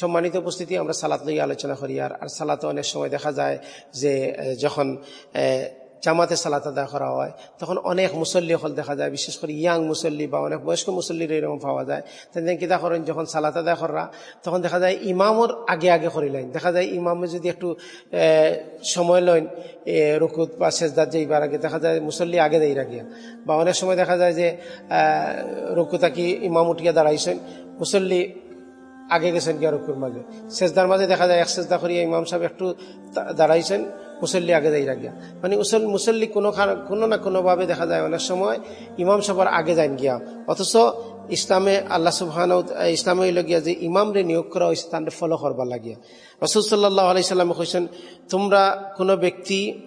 সম্মানিত উপস্থিতি আমরা সালাত লইয়া আলোচনা করি। আর আর সালাতে অনেক সময় দেখা যায় যে যখন জামাতে সালাত আদায় করা হয় তখন অনেক মুসল্লি হল দেখা যায় বিশেষ করে ইয়াং মুসল্লি বা অনেক বয়স্ক মুসল্লির এরকম পাওয়া যায়। তেমন কিতা করেন যখন সালাত আদায় করা তখন দেখা যায় ইমামর আগে আগে করিলেন দেখা যায় ইমামে যদি একটু সময় লইন এ, রুকুত বা শেষদার যে ইবার আগে দেখা যায় মুসল্লি আগে দেই রাখিয়া। বা অনেক সময় দেখা যায় যে রুকুতা কি ইমাম উঠিয়া দাঁড়াইছেন মুসল্লি আগে গেছেন গিয়া রুকুর মাঝে। শেষদার মাঝে দেখা যায় এক শেষদা করিয়া ইমাম সাহেব একটু দাঁড়াইছেন, মুসল্লি আগে দেই রাখিয়া মানে মুসল- মুসল্লি কোনো কোনো না কোনোভাবে দেখা যায় অনেক সময় ইমাম সাহেবের আগে যান গিয়া। অথচ ইসলামে আল্লাহ সুবহান ইসলামে হইল গিয়া যে ইমামরে নিয়োগ করা হয়েছে তাদের ফলো করবার লাগিয়া। রসুল সাল্লাহ আলাইসাল্লামে কইছেন, তোমরা কোনো ব্যক্তি,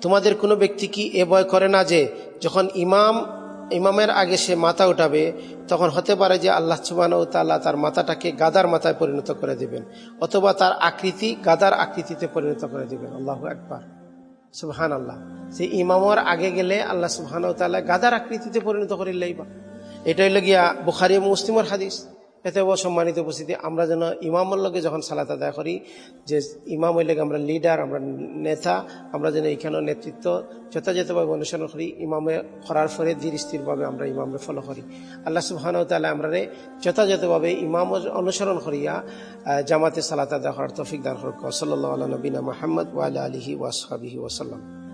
তোমাদের কোনো ব্যক্তি কি এ ভয় করে না যে যখন ইমাম ইমামের আগে সে মাথা উঠাবে, তখন হতে পারে যে আল্লাহ সুবান ও তাল্লাহ তার মাথাটাকে গাদার মাথায় পরিণত করে দেবেন, অথবা তার আকৃতি গাদার আকৃতিতে পরিণত করে দেবেন। আল্লাহ একবার সুবহান আল্লাহ সে ইমামর আগে গেলে আল্লাহ সুবহান তাল্লাহ গাদার আকৃতিতে পরিণত করিলেই বা। এটা হইল গিয়া বুখারি মুসলিমর হাদিস। এতে ও সম্মানিত উপস্থিতি, আমরা যেন ইমামের লগে যখন সালাত আদায় করি, যে ইমাম হইলে আমরা লিডার আমরা নেতা, আমরা যেন এইখানে নেতৃত্ব যথাযথভাবে অনুসরণ করি, ইমামে করার ফলে ধীর স্থিরভাবে আমরা ইমামরে ফলো করি। আল্লাহ সুবহান তালা আমরা যথাযথভাবে ইমাম অনুসরণ করিয়া জামাতে সালাত আদায় করার তফিক দান করক। সাল্লাহ আল্লাহ নবীনা মোহাম্মদ ওয়াল আলহি ওয়াসহাবিহি ওসাল্লাম